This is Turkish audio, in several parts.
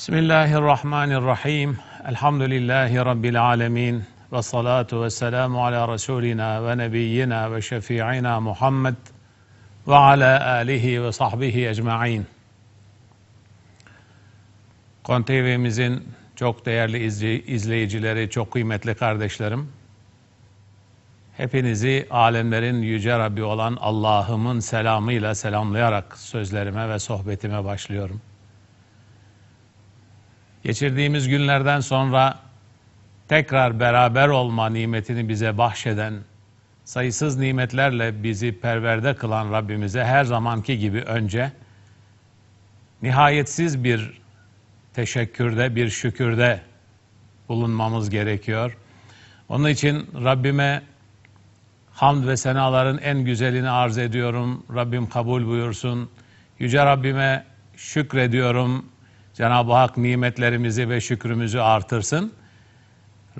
Bismillahirrahmanirrahim. Elhamdülillahi Rabbil alemin. Ve salatu ve selamu ala Resulina ve nebiyyina ve şefi'ina Muhammed ve ala alihi ve sahbihi ecma'in. Kon TV'mizin çok değerli izleyicileri, çok kıymetli kardeşlerim. Hepinizi alemlerin yüce Rabbi olan Allah'ımın selamıyla selamlayarak sözlerime ve sohbetime başlıyorum. Geçirdiğimiz günlerden sonra tekrar beraber olma nimetini bize bahşeden, sayısız nimetlerle bizi perverde kılan Rabbimize her zamanki gibi önce nihayetsiz bir teşekkürde, bir şükürde bulunmamız gerekiyor. Onun için Rabbime hamd ve senaların en güzelini arz ediyorum. Rabbim kabul buyursun. Yüce Rabbime şükrediyorum. Cenab-ı Hak nimetlerimizi ve şükrümüzü artırsın.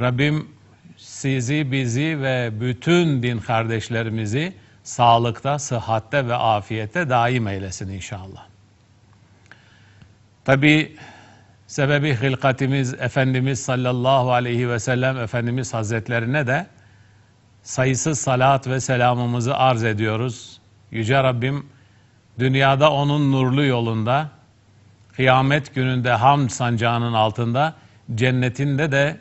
Rabbim sizi, bizi ve bütün din kardeşlerimizi sağlıkta, sıhhatte ve afiyette daim eylesin inşallah. Tabi sebebi hilkatimiz Efendimiz sallallahu aleyhi ve sellem Efendimiz Hazretlerine de sayısız salat ve selamımızı arz ediyoruz. Yüce Rabbim dünyada onun nurlu yolunda, kıyamet gününde hamd sancağının altında, cennetinde de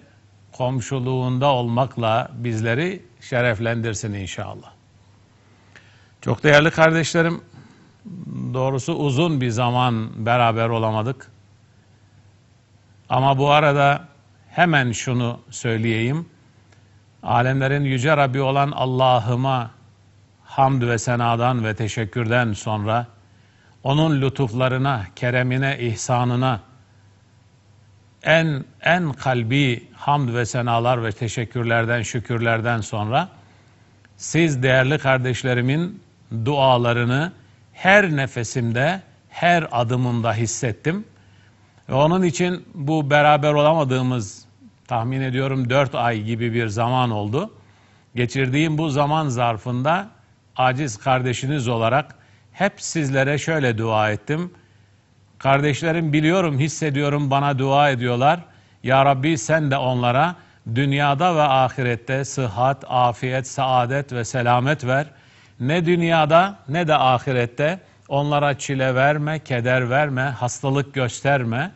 komşuluğunda olmakla bizleri şereflendirsin inşallah. Çok değerli kardeşlerim, doğrusu uzun bir zaman beraber olamadık. Ama bu arada hemen şunu söyleyeyim. Alemlerin yüce Rabbi olan Allah'ıma hamd ve senadan ve teşekkürden sonra onun lütuflarına, keremine, ihsanına en en kalbi hamd ve senalar ve teşekkürlerden, şükürlerden sonra siz değerli kardeşlerimin dualarını her nefesimde, her adımımda hissettim. Ve onun için bu beraber olamadığımız tahmin ediyorum dört ay gibi bir zaman oldu. Geçirdiğim bu zaman zarfında aciz kardeşiniz olarak hep sizlere şöyle dua ettim. Kardeşlerim biliyorum, hissediyorum bana dua ediyorlar. Ya Rabbi sen de onlara dünyada ve ahirette sıhhat, afiyet, saadet ve selamet ver. Ne dünyada ne de ahirette onlara çile verme, keder verme, hastalık gösterme.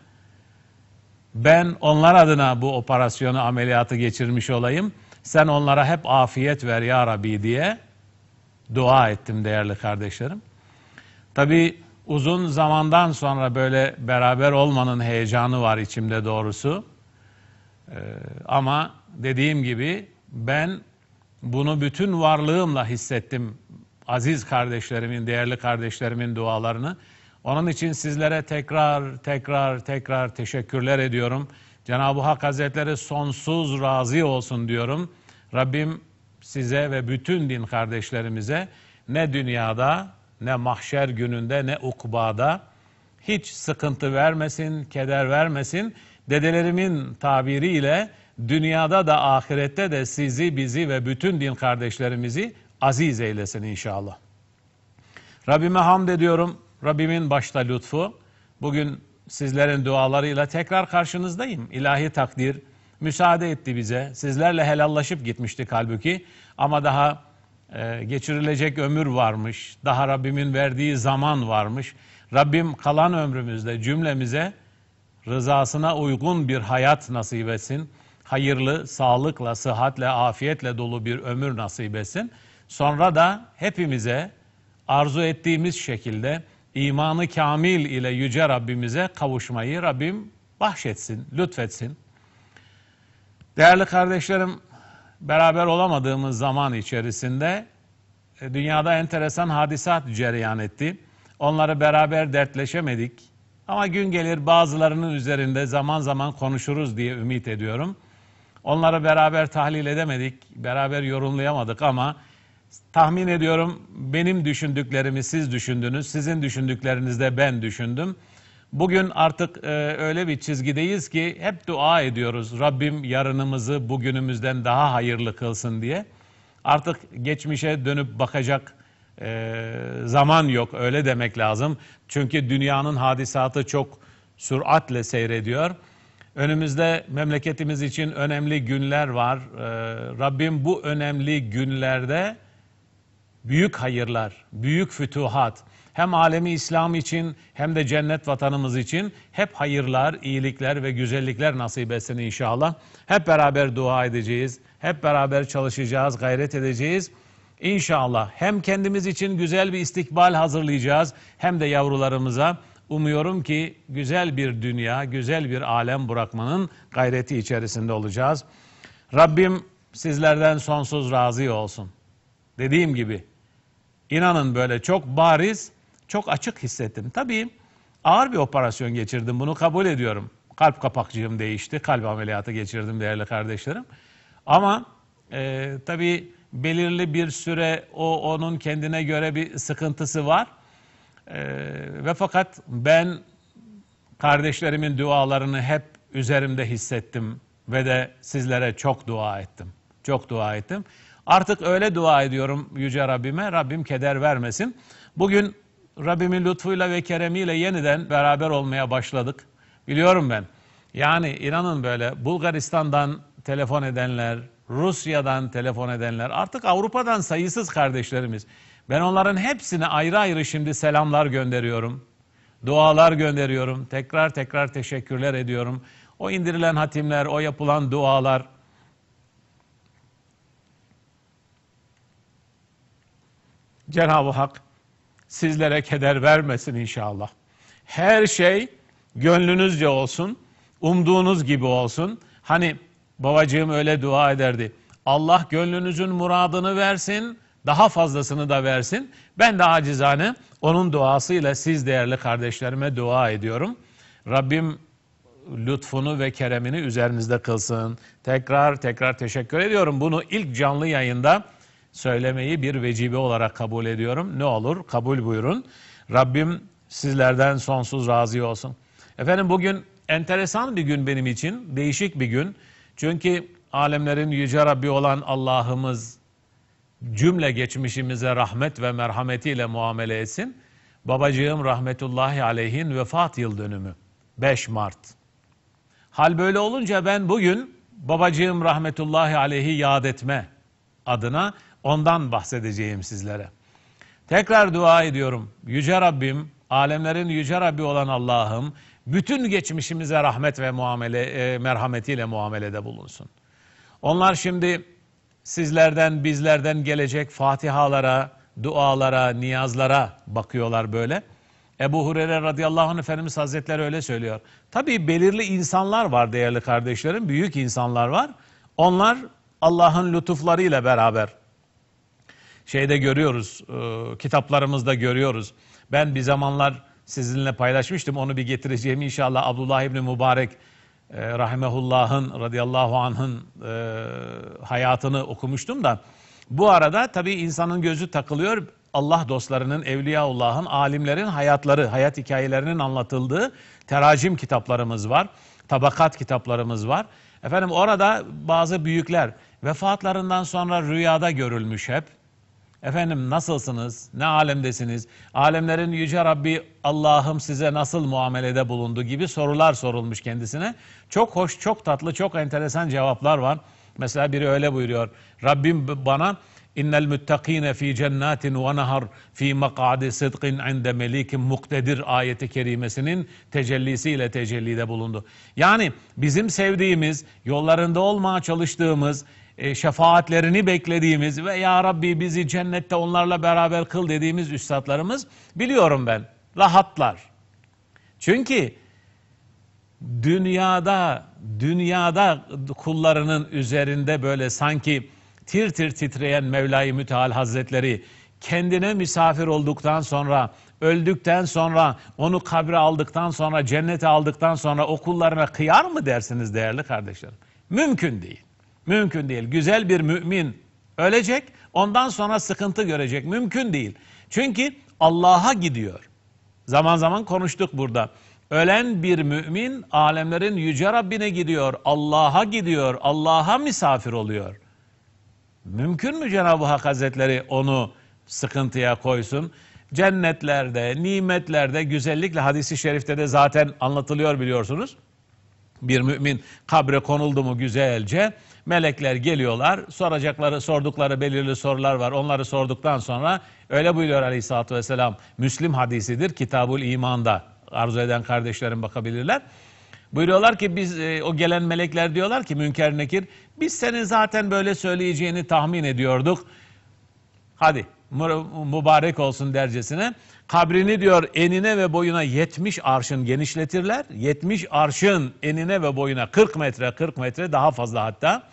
Ben onlar adına bu operasyonu, ameliyatı geçirmiş olayım. Sen onlara hep afiyet ver ya Rabbi diye dua ettim değerli kardeşlerim. Tabi uzun zamandan sonra böyle beraber olmanın heyecanı var içimde doğrusu. Ee, ama dediğim gibi ben bunu bütün varlığımla hissettim. Aziz kardeşlerimin, değerli kardeşlerimin dualarını. Onun için sizlere tekrar tekrar tekrar teşekkürler ediyorum. Cenab-ı Hak Hazretleri sonsuz razı olsun diyorum. Rabbim size ve bütün din kardeşlerimize ne dünyada ne mahşer gününde ne ukbada hiç sıkıntı vermesin, keder vermesin. Dedelerimin tabiriyle dünyada da ahirette de sizi, bizi ve bütün din kardeşlerimizi aziz eylesin inşallah. Rabbime hamd ediyorum. Rabbimin başta lütfu. Bugün sizlerin dualarıyla tekrar karşınızdayım. İlahi takdir müsaade etti bize. Sizlerle helallaşıp gitmiştik halbuki. Ama daha e, geçirilecek ömür varmış. Daha Rabbimin verdiği zaman varmış. Rabbim kalan ömrümüzde cümlemize rızasına uygun bir hayat nasip etsin. Hayırlı, sağlıkla, sıhhatle, afiyetle dolu bir ömür nasip etsin. Sonra da hepimize arzu ettiğimiz şekilde imanı kamil ile yüce Rabbimize kavuşmayı Rabbim bahşetsin, lütfetsin. Değerli kardeşlerim, beraber olamadığımız zaman içerisinde e, dünyada enteresan hadisat cereyan etti. Onları beraber dertleşemedik. Ama gün gelir bazılarının üzerinde zaman zaman konuşuruz diye ümit ediyorum. Onları beraber tahlil edemedik, beraber yorumlayamadık ama tahmin ediyorum benim düşündüklerimi siz düşündünüz, sizin düşündüklerinizi de ben düşündüm. Bugün artık e, öyle bir çizgideyiz ki hep dua ediyoruz. Rabbim yarınımızı bugünümüzden daha hayırlı kılsın diye. Artık geçmişe dönüp bakacak e, zaman yok öyle demek lazım. Çünkü dünyanın hadisatı çok süratle seyrediyor. Önümüzde memleketimiz için önemli günler var. Ee, Rabbim bu önemli günlerde büyük hayırlar, büyük fütuhat, hem alemi İslam için hem de cennet vatanımız için hep hayırlar, iyilikler ve güzellikler nasip etsin inşallah. Hep beraber dua edeceğiz, hep beraber çalışacağız, gayret edeceğiz. İnşallah hem kendimiz için güzel bir istikbal hazırlayacağız hem de yavrularımıza umuyorum ki güzel bir dünya, güzel bir alem bırakmanın gayreti içerisinde olacağız. Rabbim sizlerden sonsuz razı olsun. Dediğim gibi inanın böyle çok bariz, çok açık hissettim. Tabii ağır bir operasyon geçirdim bunu kabul ediyorum. Kalp kapakçığım değişti, kalp ameliyatı geçirdim değerli kardeşlerim. Ama e, tabii belirli bir süre o onun kendine göre bir sıkıntısı var. E, ve fakat ben kardeşlerimin dualarını hep üzerimde hissettim ve de sizlere çok dua ettim. Çok dua ettim. Artık öyle dua ediyorum Yüce Rabbime. Rabbim keder vermesin. Bugün Rabbimin lütfuyla ve keremiyle yeniden beraber olmaya başladık. Biliyorum ben. Yani inanın böyle Bulgaristan'dan telefon edenler, Rusya'dan telefon edenler, artık Avrupa'dan sayısız kardeşlerimiz. Ben onların hepsine ayrı ayrı şimdi selamlar gönderiyorum. Dualar gönderiyorum. Tekrar tekrar teşekkürler ediyorum. O indirilen hatimler, o yapılan dualar. Cenab-ı Hak sizlere keder vermesin inşallah. Her şey gönlünüzce olsun, umduğunuz gibi olsun. Hani babacığım öyle dua ederdi. Allah gönlünüzün muradını versin, daha fazlasını da versin. Ben de acizane onun duasıyla siz değerli kardeşlerime dua ediyorum. Rabbim lütfunu ve keremini üzerinizde kılsın. Tekrar tekrar teşekkür ediyorum. Bunu ilk canlı yayında söylemeyi bir vecibe olarak kabul ediyorum. Ne olur kabul buyurun. Rabbim sizlerden sonsuz razı olsun. Efendim bugün enteresan bir gün benim için. Değişik bir gün. Çünkü alemlerin yüce Rabbi olan Allah'ımız cümle geçmişimize rahmet ve merhametiyle muamele etsin. Babacığım rahmetullahi aleyhin vefat yıl dönümü 5 Mart. Hal böyle olunca ben bugün babacığım rahmetullahi aleyhi yad etme adına ondan bahsedeceğim sizlere. Tekrar dua ediyorum. Yüce Rabbim, alemlerin yüce Rabbi olan Allah'ım bütün geçmişimize rahmet ve muamele e, merhametiyle muamelede bulunsun. Onlar şimdi sizlerden, bizlerden gelecek fatihalara, dualara, niyazlara bakıyorlar böyle. Ebu Hureyre radıyallahu anh Efendimiz Hazretleri öyle söylüyor. Tabii belirli insanlar var değerli kardeşlerim, büyük insanlar var. Onlar Allah'ın lütuflarıyla beraber şeyde görüyoruz, e, kitaplarımızda görüyoruz. Ben bir zamanlar sizinle paylaşmıştım, onu bir getireceğim inşallah. Abdullah İbni Mübarek e, rahimehullah'ın radıyallahu anh'ın e, hayatını okumuştum da bu arada tabii insanın gözü takılıyor. Allah dostlarının, Evliyaullah'ın, alimlerin hayatları, hayat hikayelerinin anlatıldığı teracim kitaplarımız var. Tabakat kitaplarımız var. Efendim orada bazı büyükler vefatlarından sonra rüyada görülmüş hep. Efendim nasılsınız? Ne alemdesiniz? Alemlerin yüce Rabbi Allah'ım size nasıl muamelede bulundu gibi sorular sorulmuş kendisine. Çok hoş, çok tatlı, çok enteresan cevaplar var. Mesela biri öyle buyuruyor. Rabbim bana innel muttakine fi cennatin ve nahar fi mak'adi sıdkın inde melikin muktedir ayeti kerimesinin tecellisiyle tecellide bulundu. Yani bizim sevdiğimiz, yollarında olmaya çalıştığımız, e, şefaatlerini beklediğimiz ve Ya Rabbi bizi cennette onlarla beraber kıl dediğimiz üstadlarımız biliyorum ben rahatlar. Çünkü dünyada dünyada kullarının üzerinde böyle sanki tir tir titreyen Mevla-i Müteal Hazretleri kendine misafir olduktan sonra öldükten sonra onu kabre aldıktan sonra cennete aldıktan sonra o kullarına kıyar mı dersiniz değerli kardeşlerim? Mümkün değil. Mümkün değil. Güzel bir mümin ölecek, ondan sonra sıkıntı görecek. Mümkün değil. Çünkü Allah'a gidiyor. Zaman zaman konuştuk burada. Ölen bir mümin alemlerin yüce Rabbine gidiyor, Allah'a gidiyor, Allah'a misafir oluyor. Mümkün mü Cenab-ı Hak Hazretleri onu sıkıntıya koysun? cennetlerde, nimetlerde, güzellikle hadisi şerifte de zaten anlatılıyor biliyorsunuz. Bir mümin kabre konuldu mu güzelce melekler geliyorlar. Soracakları, sordukları belirli sorular var. Onları sorduktan sonra öyle buyuruyor Aleyhisselatü Vesselam. Müslim hadisidir. Kitabul İman'da arzu eden kardeşlerim bakabilirler. Buyuruyorlar ki biz e, o gelen melekler diyorlar ki Münker Nekir biz senin zaten böyle söyleyeceğini tahmin ediyorduk. Hadi mübarek olsun dercesine. Kabrini diyor enine ve boyuna 70 arşın genişletirler. 70 arşın enine ve boyuna 40 metre 40 metre daha fazla hatta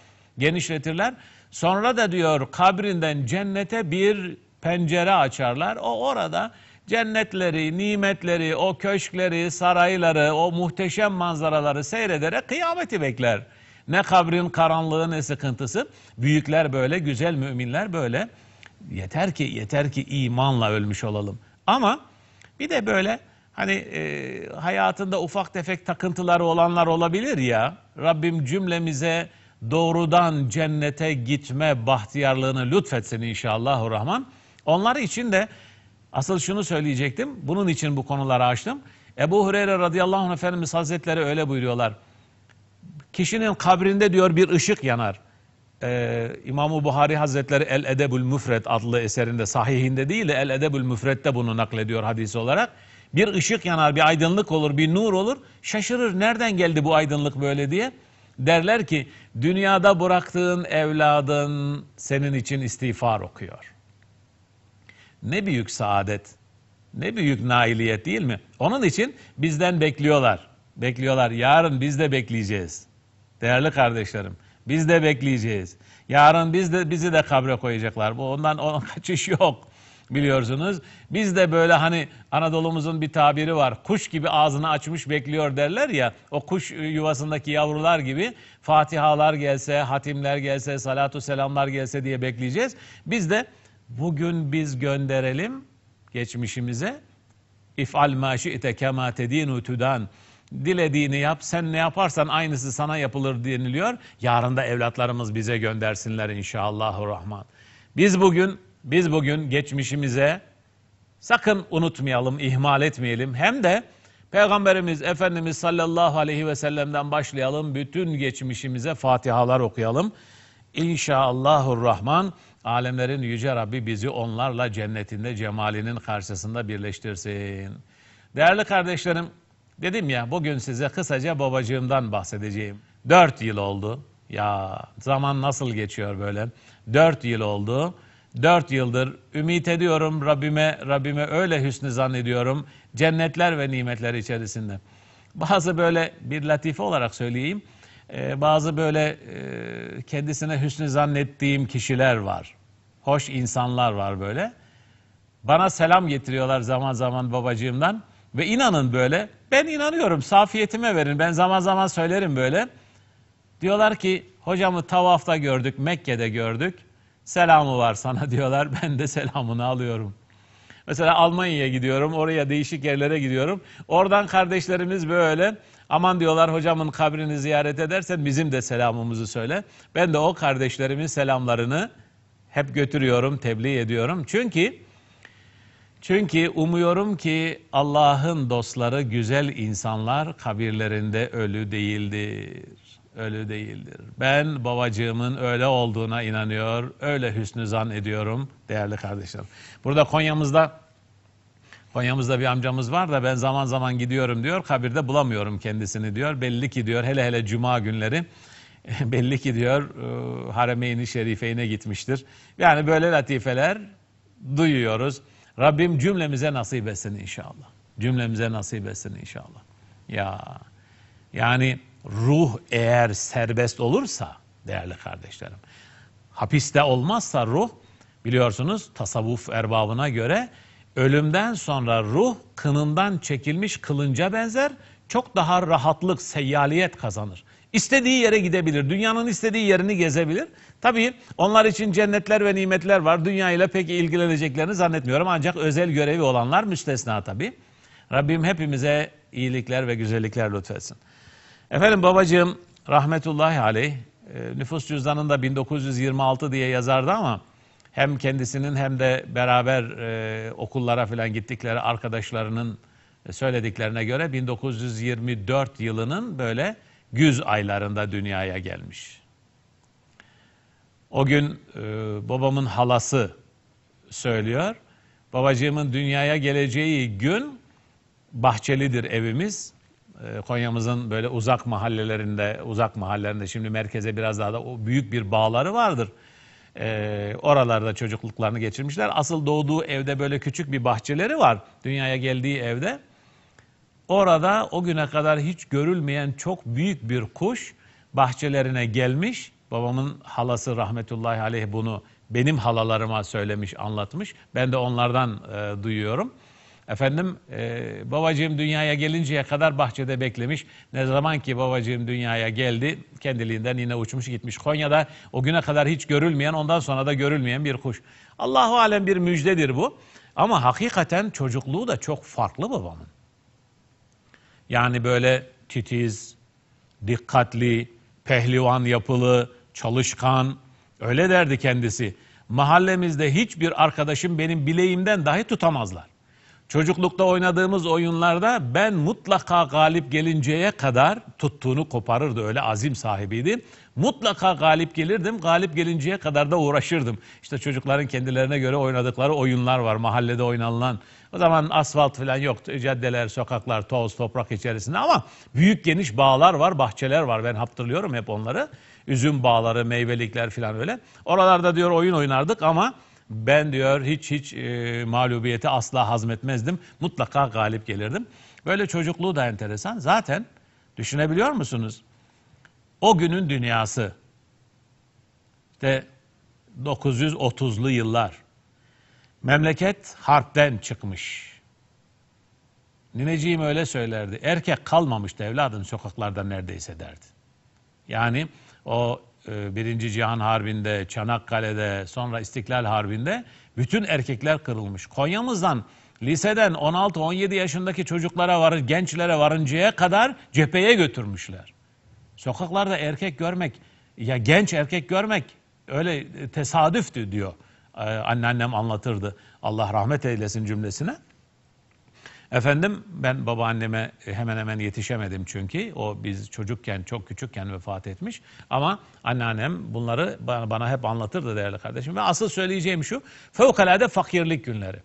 genişletirler. Sonra da diyor kabrinden cennete bir pencere açarlar. O orada cennetleri, nimetleri, o köşkleri, sarayları, o muhteşem manzaraları seyrederek kıyameti bekler. Ne kabrin karanlığı ne sıkıntısı. Büyükler böyle, güzel müminler böyle. Yeter ki yeter ki imanla ölmüş olalım. Ama bir de böyle hani e, hayatında ufak tefek takıntıları olanlar olabilir ya. Rabbim cümlemize doğrudan cennete gitme bahtiyarlığını lütfetsin inşallah rahman. Onlar için de asıl şunu söyleyecektim. Bunun için bu konuları açtım. Ebu Hureyre radıyallahu anh Efendimiz Hazretleri öyle buyuruyorlar. Kişinin kabrinde diyor bir ışık yanar. Ee, İmam-ı Buhari Hazretleri El Edebül Müfred adlı eserinde sahihinde değil de El Edebül Müfred'de bunu naklediyor hadis olarak. Bir ışık yanar, bir aydınlık olur, bir nur olur. Şaşırır nereden geldi bu aydınlık böyle diye. Derler ki dünyada bıraktığın evladın senin için istiğfar okuyor. Ne büyük saadet, ne büyük nailiyet değil mi? Onun için bizden bekliyorlar. Bekliyorlar. Yarın biz de bekleyeceğiz. Değerli kardeşlerim, biz de bekleyeceğiz. Yarın biz de bizi de kabre koyacaklar. Bu ondan onun kaçış yok biliyorsunuz. Biz de böyle hani Anadolu'muzun bir tabiri var. Kuş gibi ağzını açmış bekliyor derler ya. O kuş yuvasındaki yavrular gibi Fatihalar gelse, hatimler gelse, salatu selamlar gelse diye bekleyeceğiz. Biz de bugün biz gönderelim geçmişimize. İf'al ma şi'te kema tedinu tudan. Dilediğini yap, sen ne yaparsan aynısı sana yapılır deniliyor. Yarın da evlatlarımız bize göndersinler inşallahurrahman. Biz bugün biz bugün geçmişimize sakın unutmayalım, ihmal etmeyelim. Hem de Peygamberimiz Efendimiz sallallahu aleyhi ve sellem'den başlayalım. Bütün geçmişimize fatihalar okuyalım. İnşallahurrahman alemlerin yüce Rabbi bizi onlarla cennetinde cemalinin karşısında birleştirsin. Değerli kardeşlerim, dedim ya bugün size kısaca babacığımdan bahsedeceğim. Dört yıl oldu. Ya zaman nasıl geçiyor böyle? Dört yıl oldu. Dört yıldır ümit ediyorum Rabbime, Rabbime öyle hüsnü zannediyorum. Cennetler ve nimetler içerisinde. Bazı böyle bir latife olarak söyleyeyim. Ee, bazı böyle e, kendisine hüsnü zannettiğim kişiler var. Hoş insanlar var böyle. Bana selam getiriyorlar zaman zaman babacığımdan. Ve inanın böyle, ben inanıyorum safiyetime verin. Ben zaman zaman söylerim böyle. Diyorlar ki hocamı tavafta gördük, Mekke'de gördük. Selamı var sana diyorlar. Ben de selamını alıyorum. Mesela Almanya'ya gidiyorum. Oraya değişik yerlere gidiyorum. Oradan kardeşlerimiz böyle aman diyorlar hocamın kabrini ziyaret edersen bizim de selamımızı söyle. Ben de o kardeşlerimin selamlarını hep götürüyorum, tebliğ ediyorum. Çünkü çünkü umuyorum ki Allah'ın dostları güzel insanlar kabirlerinde ölü değildir ölü değildir. Ben babacığımın öyle olduğuna inanıyor, öyle hüsnü zan ediyorum değerli kardeşlerim. Burada Konya'mızda Konya'mızda bir amcamız var da ben zaman zaman gidiyorum diyor, kabirde bulamıyorum kendisini diyor. Belli ki diyor, hele hele cuma günleri belli ki diyor e, Haremeyn-i Şerife'ine gitmiştir. Yani böyle latifeler duyuyoruz. Rabbim cümlemize nasip etsin inşallah. Cümlemize nasip etsin inşallah. Ya yani ruh eğer serbest olursa değerli kardeşlerim, hapiste olmazsa ruh biliyorsunuz tasavvuf erbabına göre ölümden sonra ruh kınından çekilmiş kılınca benzer çok daha rahatlık, seyyaliyet kazanır. İstediği yere gidebilir. Dünyanın istediği yerini gezebilir. Tabii onlar için cennetler ve nimetler var. Dünya ile pek ilgileneceklerini zannetmiyorum. Ancak özel görevi olanlar müstesna tabii. Rabbim hepimize iyilikler ve güzellikler lütfetsin. Efendim babacığım rahmetullahi aleyh e, nüfus cüzdanında 1926 diye yazardı ama hem kendisinin hem de beraber e, okullara falan gittikleri arkadaşlarının söylediklerine göre 1924 yılının böyle güz aylarında dünyaya gelmiş. O gün e, babamın halası söylüyor. Babacığımın dünyaya geleceği gün bahçelidir evimiz. E, Konya'mızın böyle uzak mahallelerinde, uzak mahallelerinde şimdi merkeze biraz daha da o büyük bir bağları vardır. E, oralarda çocukluklarını geçirmişler. Asıl doğduğu evde böyle küçük bir bahçeleri var. Dünyaya geldiği evde. Orada o güne kadar hiç görülmeyen çok büyük bir kuş bahçelerine gelmiş. Babamın halası rahmetullahi aleyh bunu benim halalarıma söylemiş, anlatmış. Ben de onlardan e, duyuyorum. Efendim e, babacığım dünyaya gelinceye kadar bahçede beklemiş. Ne zaman ki babacığım dünyaya geldi kendiliğinden yine uçmuş gitmiş. Konya'da o güne kadar hiç görülmeyen ondan sonra da görülmeyen bir kuş. Allahu alem bir müjdedir bu. Ama hakikaten çocukluğu da çok farklı babamın. Yani böyle titiz, dikkatli, pehlivan yapılı, çalışkan, öyle derdi kendisi. Mahallemizde hiçbir arkadaşım benim bileğimden dahi tutamazlar. Çocuklukta oynadığımız oyunlarda ben mutlaka galip gelinceye kadar tuttuğunu koparırdı. Öyle azim sahibiydi. Mutlaka galip gelirdim. Galip gelinceye kadar da uğraşırdım. İşte çocukların kendilerine göre oynadıkları oyunlar var mahallede oynanılan. O zaman asfalt falan yoktu. Caddeler, sokaklar, toz, toprak içerisinde ama büyük geniş bağlar var, bahçeler var. Ben hatırlıyorum hep onları. Üzüm bağları, meyvelikler falan öyle. Oralarda diyor oyun oynardık ama ben diyor hiç hiç e, mağlubiyeti asla hazmetmezdim. Mutlaka galip gelirdim. Böyle çocukluğu da enteresan. Zaten düşünebiliyor musunuz? O günün dünyası işte 930'lu yıllar memleket harpten çıkmış. Nineciğim öyle söylerdi. Erkek kalmamıştı evladım sokaklarda neredeyse derdi. Yani o Birinci Cihan Harbi'nde, Çanakkale'de, sonra İstiklal Harbi'nde bütün erkekler kırılmış. Konya'mızdan liseden 16-17 yaşındaki çocuklara varır, gençlere varıncaya kadar cepheye götürmüşler. Sokaklarda erkek görmek, ya genç erkek görmek öyle tesadüftü diyor. Ee, anneannem anlatırdı. Allah rahmet eylesin cümlesine. Efendim ben babaanneme hemen hemen yetişemedim çünkü o biz çocukken çok küçükken vefat etmiş ama anneannem bunları bana, bana hep anlatırdı değerli kardeşim ve asıl söyleyeceğim şu fevkalade fakirlik günleri.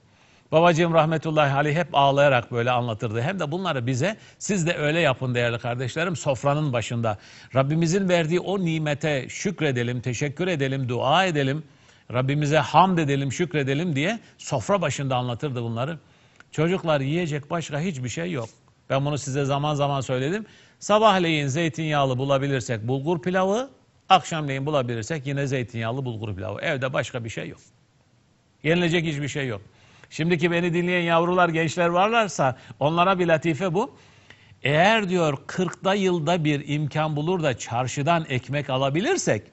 Babacığım rahmetullahi aleyh hep ağlayarak böyle anlatırdı. Hem de bunları bize siz de öyle yapın değerli kardeşlerim sofranın başında. Rabbimizin verdiği o nimete şükredelim, teşekkür edelim, dua edelim. Rabbimize hamd edelim, şükredelim diye sofra başında anlatırdı bunları. Çocuklar yiyecek başka hiçbir şey yok. Ben bunu size zaman zaman söyledim. Sabahleyin zeytinyağlı bulabilirsek bulgur pilavı, akşamleyin bulabilirsek yine zeytinyağlı bulgur pilavı. Evde başka bir şey yok. Yenilecek hiçbir şey yok. Şimdiki beni dinleyen yavrular, gençler varlarsa onlara bir latife bu. Eğer diyor 40'da yılda bir imkan bulur da çarşıdan ekmek alabilirsek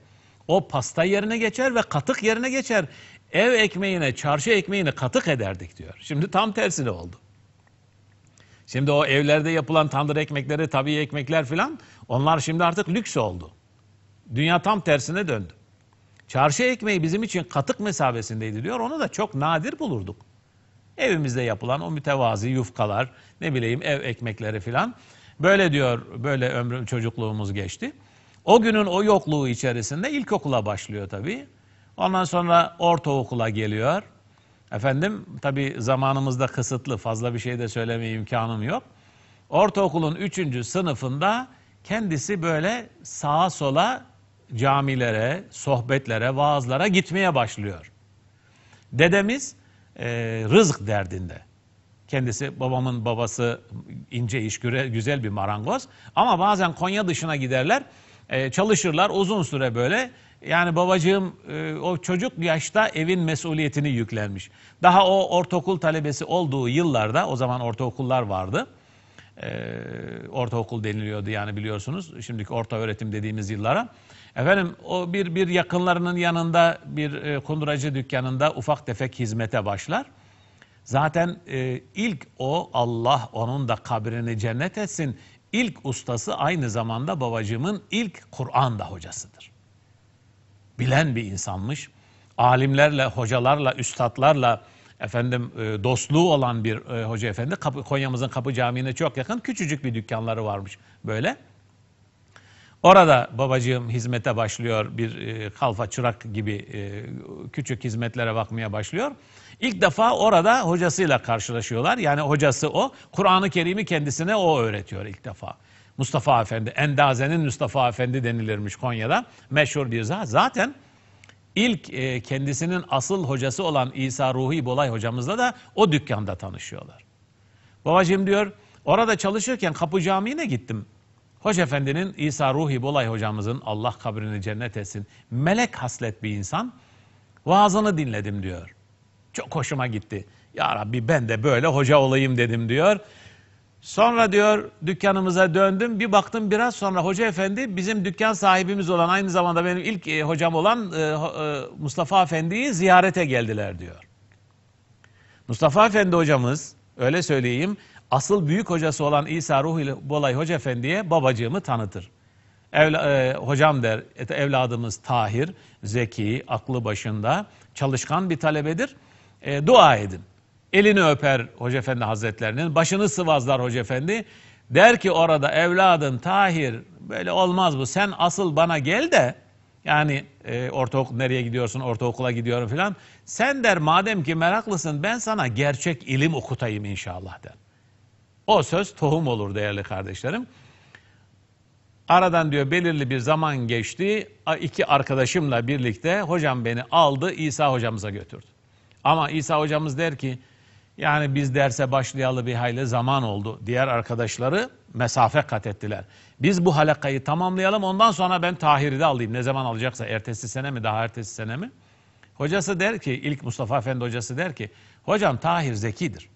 o pasta yerine geçer ve katık yerine geçer ev ekmeğine, çarşı ekmeğini katık ederdik diyor. Şimdi tam tersine oldu. Şimdi o evlerde yapılan tandır ekmekleri, tabii ekmekler filan onlar şimdi artık lüks oldu. Dünya tam tersine döndü. Çarşı ekmeği bizim için katık mesabesindeydi diyor. Onu da çok nadir bulurduk. Evimizde yapılan o mütevazi yufkalar, ne bileyim ev ekmekleri filan. Böyle diyor, böyle ömrüm çocukluğumuz geçti. O günün o yokluğu içerisinde ilkokula başlıyor tabii. Ondan sonra ortaokula geliyor. Efendim tabi zamanımızda kısıtlı fazla bir şey de söyleme imkanım yok. Ortaokulun üçüncü sınıfında kendisi böyle sağa sola camilere, sohbetlere, vaazlara gitmeye başlıyor. Dedemiz e, rızık derdinde. Kendisi babamın babası ince iş güzel bir marangoz. Ama bazen Konya dışına giderler, e, çalışırlar uzun süre böyle yani babacığım e, o çocuk yaşta evin mesuliyetini yüklenmiş. Daha o ortaokul talebesi olduğu yıllarda o zaman ortaokullar vardı. Ee, ortaokul deniliyordu yani biliyorsunuz. Şimdiki orta öğretim dediğimiz yıllara. Efendim o bir bir yakınlarının yanında bir e, kunduracı dükkanında ufak tefek hizmete başlar. Zaten e, ilk o Allah onun da kabrini cennet etsin. İlk ustası aynı zamanda babacığımın ilk Kur'an da hocasıdır bilen bir insanmış. alimlerle, hocalarla, üstadlarla efendim e, dostluğu olan bir e, hoca efendi. Kapı, Konya'mızın Kapı Camii'ne çok yakın küçücük bir dükkanları varmış böyle. Orada babacığım hizmete başlıyor. Bir e, kalfa çırak gibi e, küçük hizmetlere bakmaya başlıyor. İlk defa orada hocasıyla karşılaşıyorlar. Yani hocası o. Kur'an-ı Kerim'i kendisine o öğretiyor ilk defa. Mustafa Efendi, Endaze'nin Mustafa Efendi denilirmiş Konya'da. Meşhur bir zat. Zaten ilk e, kendisinin asıl hocası olan İsa Ruhi Bolay hocamızla da o dükkanda tanışıyorlar. Babacığım diyor, orada çalışırken Kapı Camii'ne gittim. Hoca Efendi'nin İsa Ruhi Bolay hocamızın Allah kabrini cennet etsin. Melek haslet bir insan. Vaazını dinledim diyor. Çok hoşuma gitti. Ya Rabbi ben de böyle hoca olayım dedim diyor. Sonra diyor dükkanımıza döndüm. Bir baktım biraz sonra hoca efendi bizim dükkan sahibimiz olan aynı zamanda benim ilk e, hocam olan e, e, Mustafa Efendi'yi ziyarete geldiler diyor. Mustafa Efendi hocamız öyle söyleyeyim asıl büyük hocası olan İsa Ruhi Bolay Hoca Efendi'ye babacığımı tanıtır. Evla, e, hocam der evladımız Tahir, zeki, aklı başında, çalışkan bir talebedir. E, dua edin. Elini öper Hoca Efendi Hazretlerinin, başını sıvazlar Hoca Efendi. Der ki orada evladın Tahir böyle olmaz bu sen asıl bana gel de yani e, ortaokul nereye gidiyorsun ortaokula gidiyorum filan. Sen der madem ki meraklısın ben sana gerçek ilim okutayım inşallah der. O söz tohum olur değerli kardeşlerim. Aradan diyor belirli bir zaman geçti. İki arkadaşımla birlikte hocam beni aldı İsa hocamıza götürdü. Ama İsa hocamız der ki yani biz derse başlayalı bir hayli zaman oldu. Diğer arkadaşları mesafe kat ettiler. Biz bu halakayı tamamlayalım ondan sonra ben Tahir'i de alayım. Ne zaman alacaksa ertesi sene mi daha ertesi sene mi? Hocası der ki ilk Mustafa Efendi hocası der ki hocam Tahir zekidir.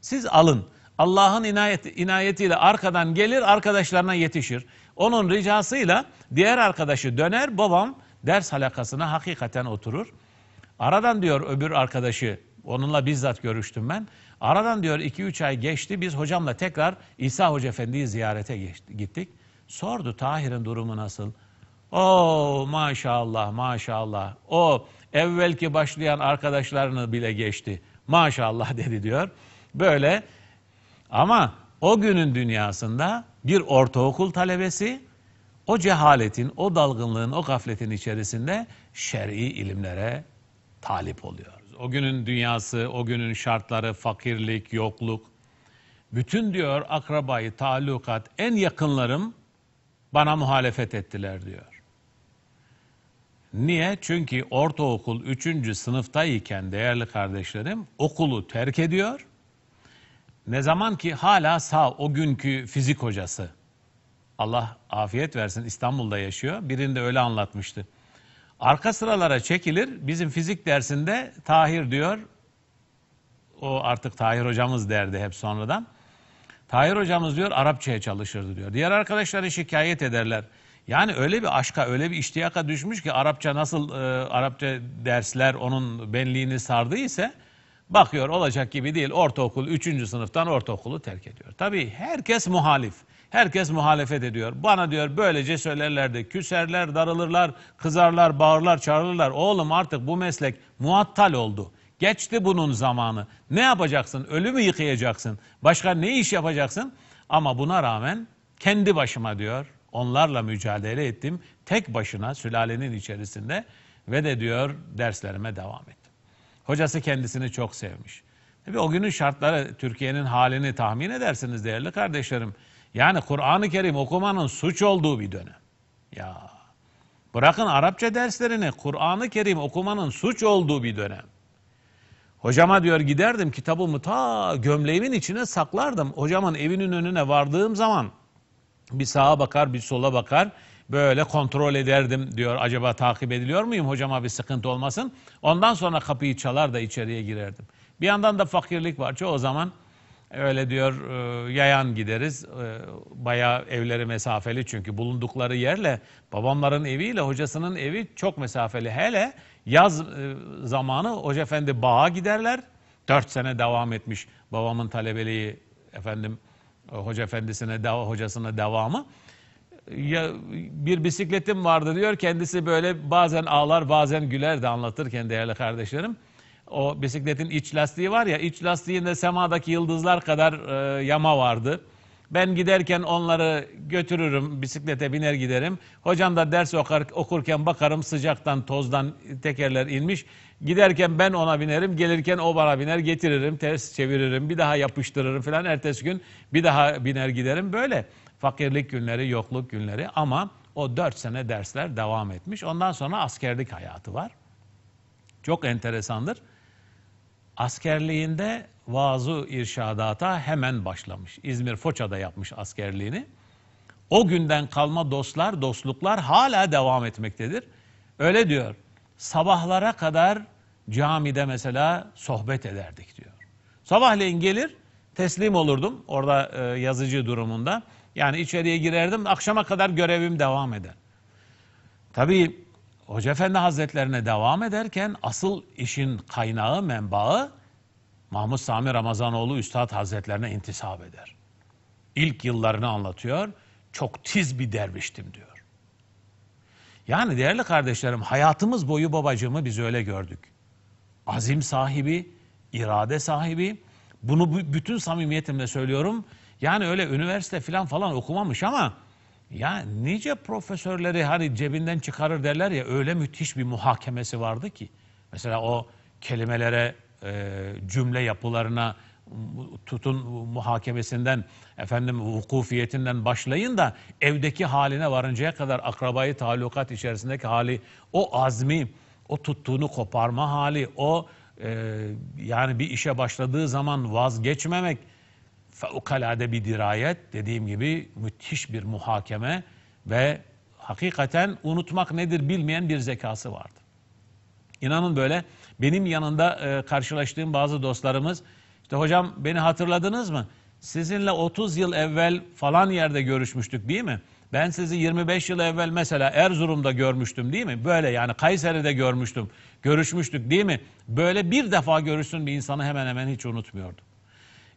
Siz alın. Allah'ın inayet, inayetiyle arkadan gelir arkadaşlarına yetişir. Onun ricasıyla diğer arkadaşı döner babam ders halakasına hakikaten oturur. Aradan diyor öbür arkadaşı onunla bizzat görüştüm ben. Aradan diyor 2-3 ay geçti biz hocamla tekrar İsa Hoca Efendi'yi ziyarete gittik. Sordu Tahir'in durumu nasıl? O maşallah maşallah. O evvelki başlayan arkadaşlarını bile geçti. Maşallah dedi diyor. Böyle ama o günün dünyasında bir ortaokul talebesi o cehaletin, o dalgınlığın, o gafletin içerisinde şer'i ilimlere talip oluyor. O günün dünyası, o günün şartları, fakirlik, yokluk, bütün diyor akrabayı, talukat, en yakınlarım bana muhalefet ettiler diyor. Niye? Çünkü ortaokul 3. sınıftayken değerli kardeşlerim okulu terk ediyor ne zaman ki hala sağ o günkü fizik hocası. Allah afiyet versin İstanbul'da yaşıyor. Birinde öyle anlatmıştı. Arka sıralara çekilir. Bizim fizik dersinde Tahir diyor. O artık Tahir hocamız derdi hep sonradan. Tahir hocamız diyor Arapçaya çalışırdı diyor. Diğer arkadaşları şikayet ederler. Yani öyle bir aşka, öyle bir iştiyaka düşmüş ki Arapça nasıl e, Arapça dersler onun benliğini sardı ise Bakıyor olacak gibi değil. Ortaokul 3. sınıftan ortaokulu terk ediyor. Tabii herkes muhalif. Herkes muhalefet ediyor. Bana diyor böylece söylerler de küserler, darılırlar, kızarlar, bağırlar, çağırırlar. Oğlum artık bu meslek muattal oldu. Geçti bunun zamanı. Ne yapacaksın? Ölü mü yıkayacaksın? Başka ne iş yapacaksın? Ama buna rağmen kendi başıma diyor onlarla mücadele ettim. Tek başına sülalenin içerisinde ve de diyor derslerime devam et. Hocası kendisini çok sevmiş. Tabi o günün şartları Türkiye'nin halini tahmin edersiniz değerli kardeşlerim. Yani Kur'an-ı Kerim okumanın suç olduğu bir dönem. Ya bırakın Arapça derslerini Kur'an-ı Kerim okumanın suç olduğu bir dönem. Hocama diyor giderdim kitabımı ta gömleğimin içine saklardım. Hocamın evinin önüne vardığım zaman bir sağa bakar bir sola bakar böyle kontrol ederdim diyor. Acaba takip ediliyor muyum hocama bir sıkıntı olmasın. Ondan sonra kapıyı çalar da içeriye girerdim. Bir yandan da fakirlik var. Çoğu zaman öyle diyor e, yayan gideriz. E, bayağı evleri mesafeli çünkü bulundukları yerle babamların eviyle hocasının evi çok mesafeli. Hele yaz e, zamanı Hoca Efendi bağa giderler. Dört sene devam etmiş babamın talebeliği efendim Hoca Efendisine, hocasına devamı ya, bir bisikletim vardı diyor. Kendisi böyle bazen ağlar bazen güler de anlatırken değerli kardeşlerim. O bisikletin iç lastiği var ya iç lastiğinde semadaki yıldızlar kadar e, yama vardı. Ben giderken onları götürürüm, bisiklete biner giderim. Hocam da ders okar, okurken bakarım sıcaktan, tozdan tekerler inmiş. Giderken ben ona binerim, gelirken o bana biner, getiririm, ters çeviririm, bir daha yapıştırırım falan. Ertesi gün bir daha biner giderim. Böyle fakirlik günleri, yokluk günleri ama o dört sene dersler devam etmiş. Ondan sonra askerlik hayatı var. Çok enteresandır. Askerliğinde vaazı irşadata hemen başlamış. İzmir Foça'da yapmış askerliğini. O günden kalma dostlar, dostluklar hala devam etmektedir. Öyle diyor. Sabahlara kadar camide mesela sohbet ederdik diyor. Sabahleyin gelir teslim olurdum orada e, yazıcı durumunda. Yani içeriye girerdim akşama kadar görevim devam eder. Tabii Hoca Efendi Hazretlerine devam ederken asıl işin kaynağı, menbaı Mahmud Sami Ramazanoğlu Üstad Hazretlerine intisap eder. İlk yıllarını anlatıyor. Çok tiz bir derviştim diyor. Yani değerli kardeşlerim hayatımız boyu babacığımı biz öyle gördük. Azim sahibi, irade sahibi. Bunu bütün samimiyetimle söylüyorum. Yani öyle üniversite falan falan okumamış ama ya nice profesörleri hani cebinden çıkarır derler ya öyle müthiş bir muhakemesi vardı ki. Mesela o kelimelere, e, cümle yapılarına tutun muhakemesinden, efendim vukufiyetinden başlayın da evdeki haline varıncaya kadar akrabayı talukat içerisindeki hali, o azmi, o tuttuğunu koparma hali, o e, yani bir işe başladığı zaman vazgeçmemek, fevkalade bir dirayet, dediğim gibi müthiş bir muhakeme ve hakikaten unutmak nedir bilmeyen bir zekası vardı. İnanın böyle benim yanında e, karşılaştığım bazı dostlarımız işte hocam beni hatırladınız mı? Sizinle 30 yıl evvel falan yerde görüşmüştük değil mi? Ben sizi 25 yıl evvel mesela Erzurum'da görmüştüm değil mi? Böyle yani Kayseri'de görmüştüm. Görüşmüştük değil mi? Böyle bir defa görüşsün bir insanı hemen hemen hiç unutmuyordum.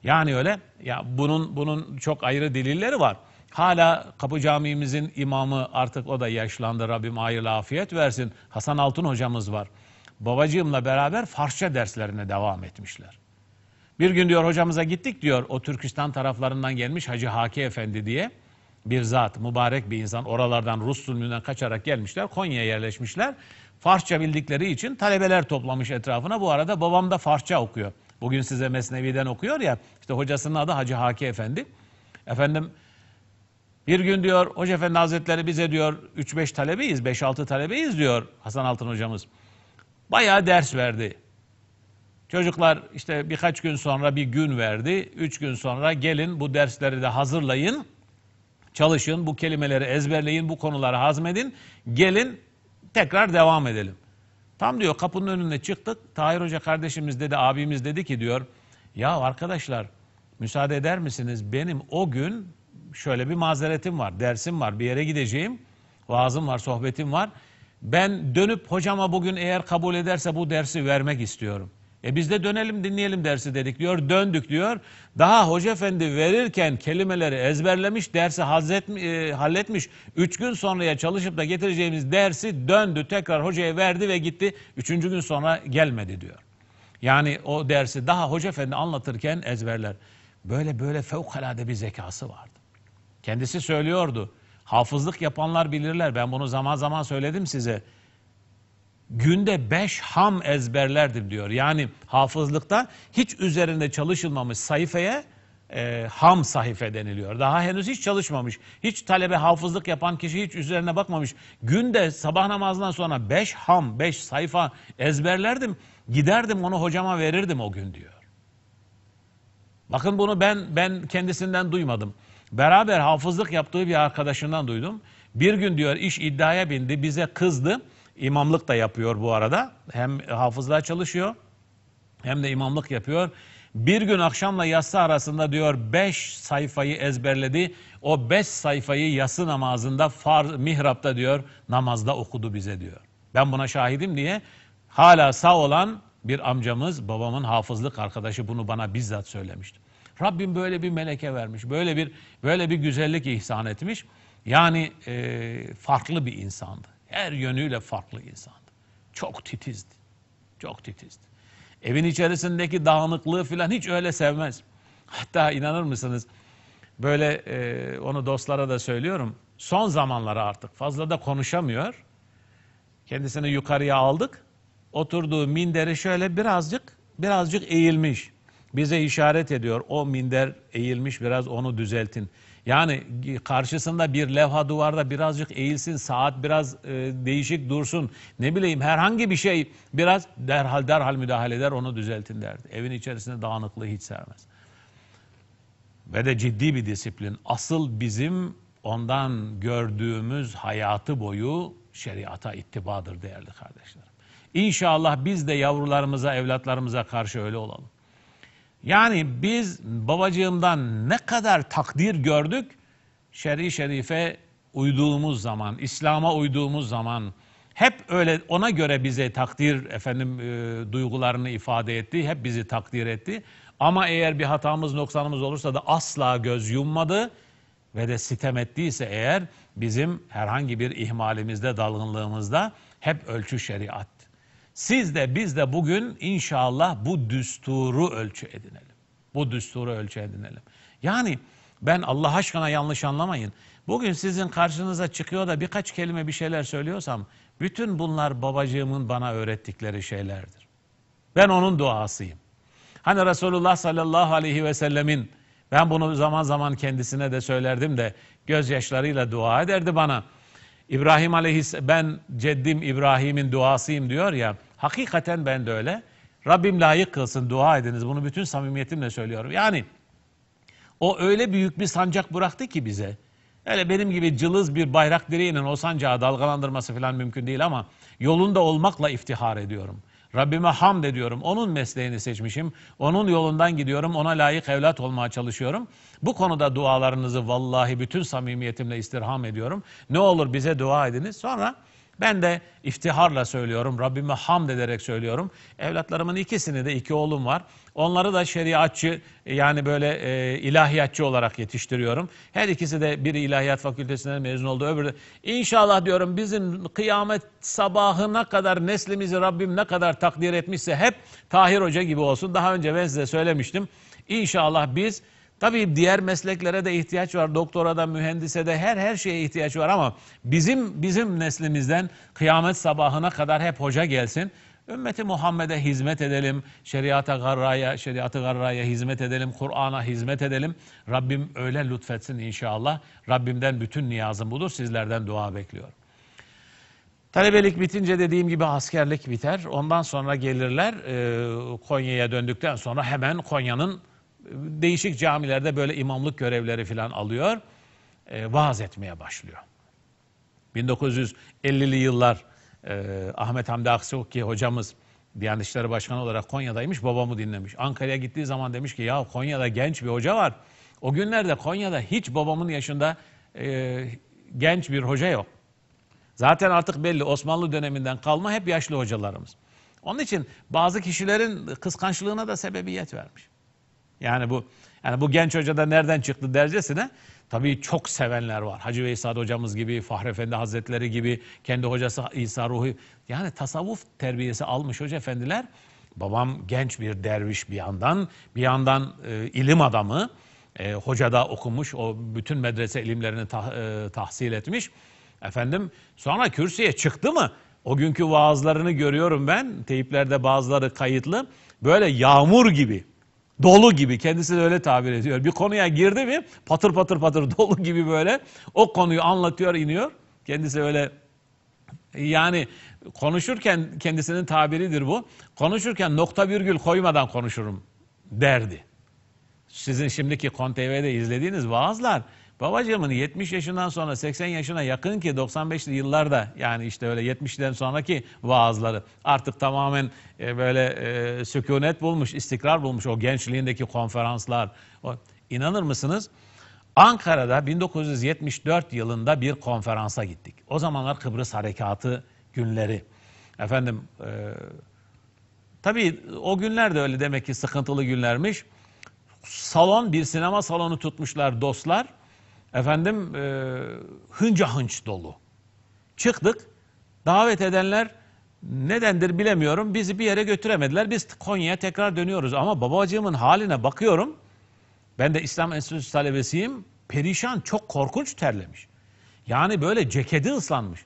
Yani öyle ya bunun bunun çok ayrı delilleri var. Hala Kapı Camii'mizin imamı artık o da yaşlandı. Rabbim hayırlı afiyet versin. Hasan Altın hocamız var. Babacığımla beraber Farsça derslerine devam etmişler. Bir gün diyor hocamıza gittik diyor o Türkistan taraflarından gelmiş Hacı Haki Efendi diye bir zat, mübarek bir insan. Oralardan Rus zulmünden kaçarak gelmişler. Konya'ya yerleşmişler. Farsça bildikleri için talebeler toplamış etrafına. Bu arada babam da Farsça okuyor. Bugün size Mesnevi'den okuyor ya. İşte hocasının adı Hacı Haki Efendi. Efendim bir gün diyor Hoca Efendi Hazretleri bize diyor 3-5 talebeyiz, 5-6 talebeyiz diyor Hasan Altın hocamız. Bayağı ders verdi. Çocuklar işte birkaç gün sonra bir gün verdi. Üç gün sonra gelin bu dersleri de hazırlayın. Çalışın, bu kelimeleri ezberleyin, bu konuları hazmedin. Gelin tekrar devam edelim. Tam diyor kapının önüne çıktık. Tahir Hoca kardeşimiz dedi, abimiz dedi ki diyor. Ya arkadaşlar müsaade eder misiniz? Benim o gün şöyle bir mazeretim var, dersim var, bir yere gideceğim. Vaazım var, sohbetim var. Ben dönüp hocama bugün eğer kabul ederse bu dersi vermek istiyorum. E biz de dönelim dinleyelim dersi dedik diyor. Döndük diyor. Daha hoca efendi verirken kelimeleri ezberlemiş, dersi hazret, e, halletmiş. Üç gün sonraya çalışıp da getireceğimiz dersi döndü tekrar hocaya verdi ve gitti. Üçüncü gün sonra gelmedi diyor. Yani o dersi daha hoca efendi anlatırken ezberler. Böyle böyle fevkalade bir zekası vardı. Kendisi söylüyordu. Hafızlık yapanlar bilirler. Ben bunu zaman zaman söyledim size. Günde beş ham ezberlerdim diyor. Yani hafızlıkta hiç üzerinde çalışılmamış sayfaya e, ham sayfa deniliyor. Daha henüz hiç çalışmamış. Hiç talebe hafızlık yapan kişi hiç üzerine bakmamış. Günde sabah namazından sonra beş ham, beş sayfa ezberlerdim. Giderdim onu hocama verirdim o gün diyor. Bakın bunu ben ben kendisinden duymadım. Beraber hafızlık yaptığı bir arkadaşından duydum. Bir gün diyor iş iddiaya bindi bize kızdı. İmamlık da yapıyor bu arada. Hem hafızlığa çalışıyor hem de imamlık yapıyor. Bir gün akşamla yatsı arasında diyor beş sayfayı ezberledi. O beş sayfayı yatsı namazında far, mihrapta diyor namazda okudu bize diyor. Ben buna şahidim diye hala sağ olan bir amcamız babamın hafızlık arkadaşı bunu bana bizzat söylemişti. Rabbim böyle bir meleke vermiş. Böyle bir böyle bir güzellik ihsan etmiş. Yani e, farklı bir insandı. Her yönüyle farklı insandı. Çok titizdi. Çok titizdi. Evin içerisindeki dağınıklığı falan hiç öyle sevmez. Hatta inanır mısınız? Böyle e, onu dostlara da söylüyorum. Son zamanları artık fazla da konuşamıyor. Kendisini yukarıya aldık. Oturduğu minderi şöyle birazcık birazcık eğilmiş. Bize işaret ediyor. O minder eğilmiş biraz onu düzeltin. Yani karşısında bir levha duvarda birazcık eğilsin, saat biraz e, değişik dursun. Ne bileyim herhangi bir şey biraz derhal derhal müdahale eder onu düzeltin derdi. Evin içerisinde dağınıklığı hiç sevmez. Ve de ciddi bir disiplin. Asıl bizim ondan gördüğümüz hayatı boyu şeriata ittibadır değerli kardeşlerim. İnşallah biz de yavrularımıza, evlatlarımıza karşı öyle olalım. Yani biz babacığımdan ne kadar takdir gördük, şer'i şerife uyduğumuz zaman, İslam'a uyduğumuz zaman hep öyle ona göre bize takdir efendim e, duygularını ifade etti, hep bizi takdir etti. Ama eğer bir hatamız, noksanımız olursa da asla göz yummadı ve de sitem ettiyse eğer bizim herhangi bir ihmalimizde, dalgınlığımızda hep ölçü şeriat. Siz de biz de bugün inşallah bu düsturu ölçü edinelim. Bu düsturu ölçü edinelim. Yani ben Allah aşkına yanlış anlamayın. Bugün sizin karşınıza çıkıyor da birkaç kelime bir şeyler söylüyorsam bütün bunlar babacığımın bana öğrettikleri şeylerdir. Ben onun duasıyım. Hani Resulullah sallallahu aleyhi ve sellemin ben bunu zaman zaman kendisine de söylerdim de gözyaşlarıyla dua ederdi bana. İbrahim aleyhisselam ben ceddim İbrahim'in duasıyım diyor ya. Hakikaten ben de öyle. Rabbim layık kılsın dua ediniz. Bunu bütün samimiyetimle söylüyorum. Yani o öyle büyük bir sancak bıraktı ki bize. Öyle benim gibi cılız bir bayrak direğinin o sancağı dalgalandırması falan mümkün değil ama yolunda olmakla iftihar ediyorum. Rabbime hamd ediyorum. Onun mesleğini seçmişim. Onun yolundan gidiyorum. Ona layık evlat olmaya çalışıyorum. Bu konuda dualarınızı vallahi bütün samimiyetimle istirham ediyorum. Ne olur bize dua ediniz. Sonra ben de iftiharla söylüyorum, Rabbime hamd ederek söylüyorum. Evlatlarımın ikisini de iki oğlum var. Onları da şeriatçı yani böyle e, ilahiyatçı olarak yetiştiriyorum. Her ikisi de biri ilahiyat fakültesinden mezun oldu, öbürü de. İnşallah diyorum bizim kıyamet sabahına kadar neslimizi Rabbim ne kadar takdir etmişse hep Tahir Hoca gibi olsun. Daha önce ben size söylemiştim. İnşallah biz Tabii diğer mesleklere de ihtiyaç var. Doktora da, mühendise de her her şeye ihtiyaç var ama bizim bizim neslimizden kıyamet sabahına kadar hep hoca gelsin. Ümmeti Muhammed'e hizmet edelim. Şeriata garraya, şeriatı garraya hizmet edelim. Kur'an'a hizmet edelim. Rabbim öyle lütfetsin inşallah. Rabbimden bütün niyazım budur. Sizlerden dua bekliyorum. Talebelik bitince dediğim gibi askerlik biter. Ondan sonra gelirler. Konya'ya döndükten sonra hemen Konya'nın değişik camilerde böyle imamlık görevleri falan alıyor. E, vaaz etmeye başlıyor. 1950'li yıllar e, Ahmet Hamdi Aksokki hocamız Diyanet İşleri Başkanı olarak Konya'daymış. Babamı dinlemiş. Ankara'ya gittiği zaman demiş ki ya Konya'da genç bir hoca var. O günlerde Konya'da hiç babamın yaşında e, genç bir hoca yok. Zaten artık belli Osmanlı döneminden kalma hep yaşlı hocalarımız. Onun için bazı kişilerin kıskançlığına da sebebiyet vermiş. Yani bu yani bu genç hoca da nereden çıktı dercesine tabii çok sevenler var. Hacı Veysad hocamız gibi, Fahri Efendi Hazretleri gibi, kendi hocası İsa Ruhi. Yani tasavvuf terbiyesi almış hoca efendiler. Babam genç bir derviş bir yandan, bir yandan e, ilim adamı. E, hoca da okumuş, o bütün medrese ilimlerini tah, e, tahsil etmiş. Efendim sonra kürsüye çıktı mı? O günkü vaazlarını görüyorum ben. Teyiplerde bazıları kayıtlı. Böyle yağmur gibi Dolu gibi kendisi de öyle tabir ediyor. Bir konuya girdi mi patır patır patır dolu gibi böyle o konuyu anlatıyor iniyor. Kendisi öyle yani konuşurken kendisinin tabiridir bu. Konuşurken nokta virgül koymadan konuşurum derdi. Sizin şimdiki KonTV'de izlediğiniz vaazlar Babacığımın 70 yaşından sonra 80 yaşına yakın ki 95'li yıllarda yani işte öyle 70'den sonraki vaazları artık tamamen e, böyle e, sükunet bulmuş, istikrar bulmuş o gençliğindeki konferanslar. O, inanır mısınız? Ankara'da 1974 yılında bir konferansa gittik. O zamanlar Kıbrıs Harekatı günleri. Efendim e, tabii o günler de öyle demek ki sıkıntılı günlermiş. Salon bir sinema salonu tutmuşlar dostlar. Efendim e, hınca hınç dolu. Çıktık. Davet edenler nedendir bilemiyorum. Bizi bir yere götüremediler. Biz Konya'ya tekrar dönüyoruz. Ama babacığımın haline bakıyorum. Ben de İslam Enstitüsü talebesiyim. Perişan, çok korkunç terlemiş. Yani böyle ceketi ıslanmış.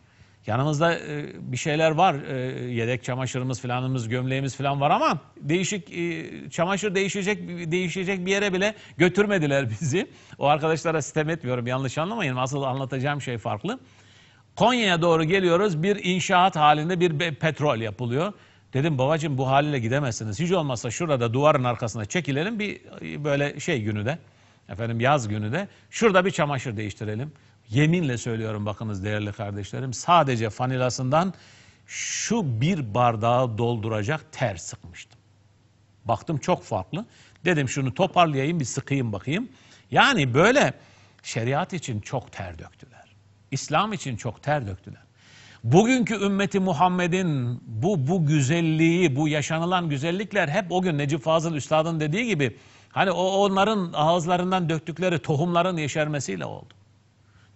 Yanımızda e, bir şeyler var. E, yedek çamaşırımız falanımız, gömleğimiz falan var ama değişik e, çamaşır değişecek değişecek bir yere bile götürmediler bizi. O arkadaşlara sitem etmiyorum. Yanlış anlamayın. Asıl anlatacağım şey farklı. Konya'ya doğru geliyoruz. Bir inşaat halinde bir petrol yapılıyor. Dedim babacığım bu haliyle gidemezsiniz. Hiç olmazsa şurada duvarın arkasına çekilelim bir böyle şey günü de. Efendim yaz günü de. Şurada bir çamaşır değiştirelim. Yeminle söylüyorum bakınız değerli kardeşlerim. Sadece fanilasından şu bir bardağı dolduracak ter sıkmıştım. Baktım çok farklı. Dedim şunu toparlayayım bir sıkayım bakayım. Yani böyle şeriat için çok ter döktüler. İslam için çok ter döktüler. Bugünkü ümmeti Muhammed'in bu bu güzelliği, bu yaşanılan güzellikler hep o gün Necip Fazıl Üstad'ın dediği gibi hani o onların ağızlarından döktükleri tohumların yeşermesiyle oldu.